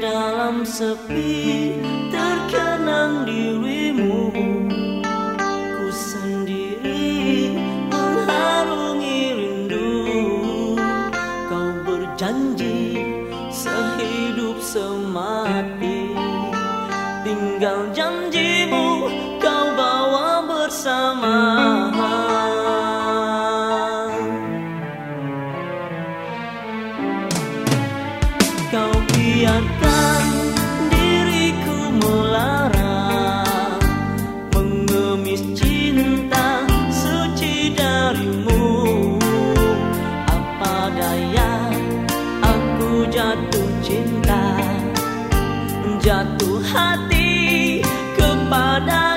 dalam sepi terkenang dirimu. Ku sendiri mengharungi rindu. Kau berjanji sehidup semati. Tinggal janjimu kau bawa bersama. cinta. Jatuh hati kepada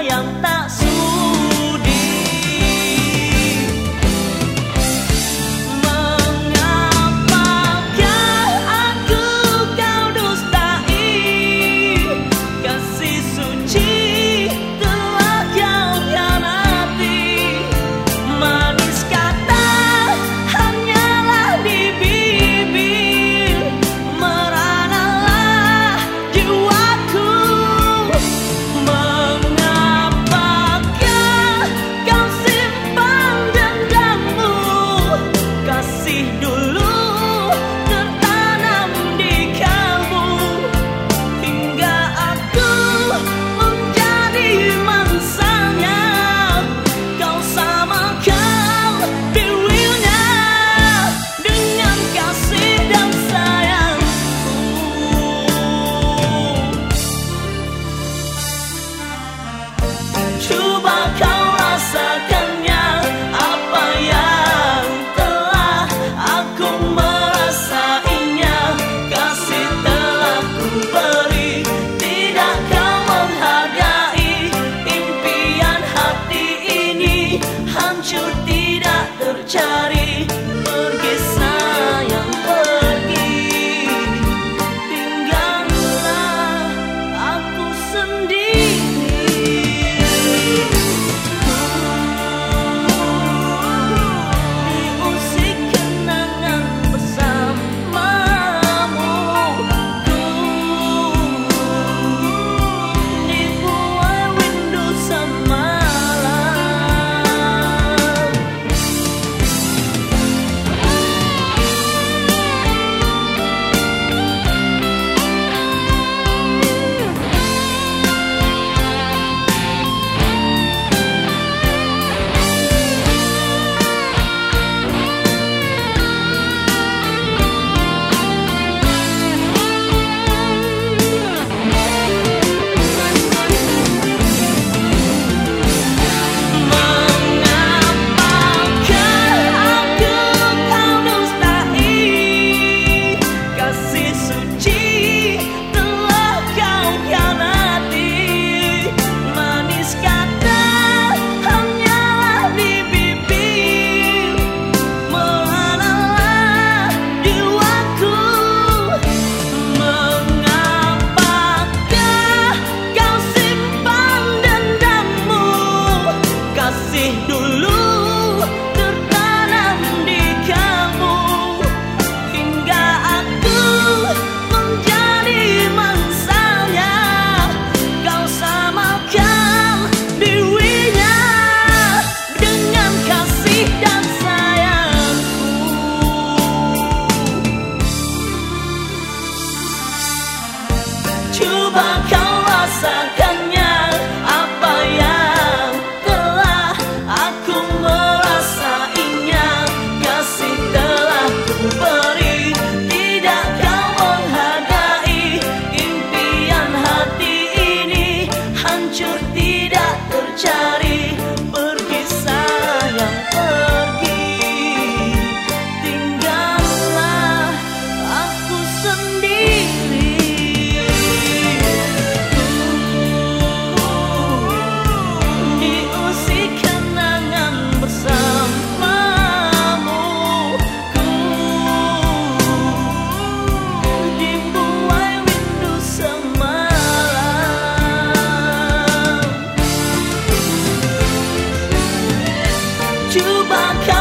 back.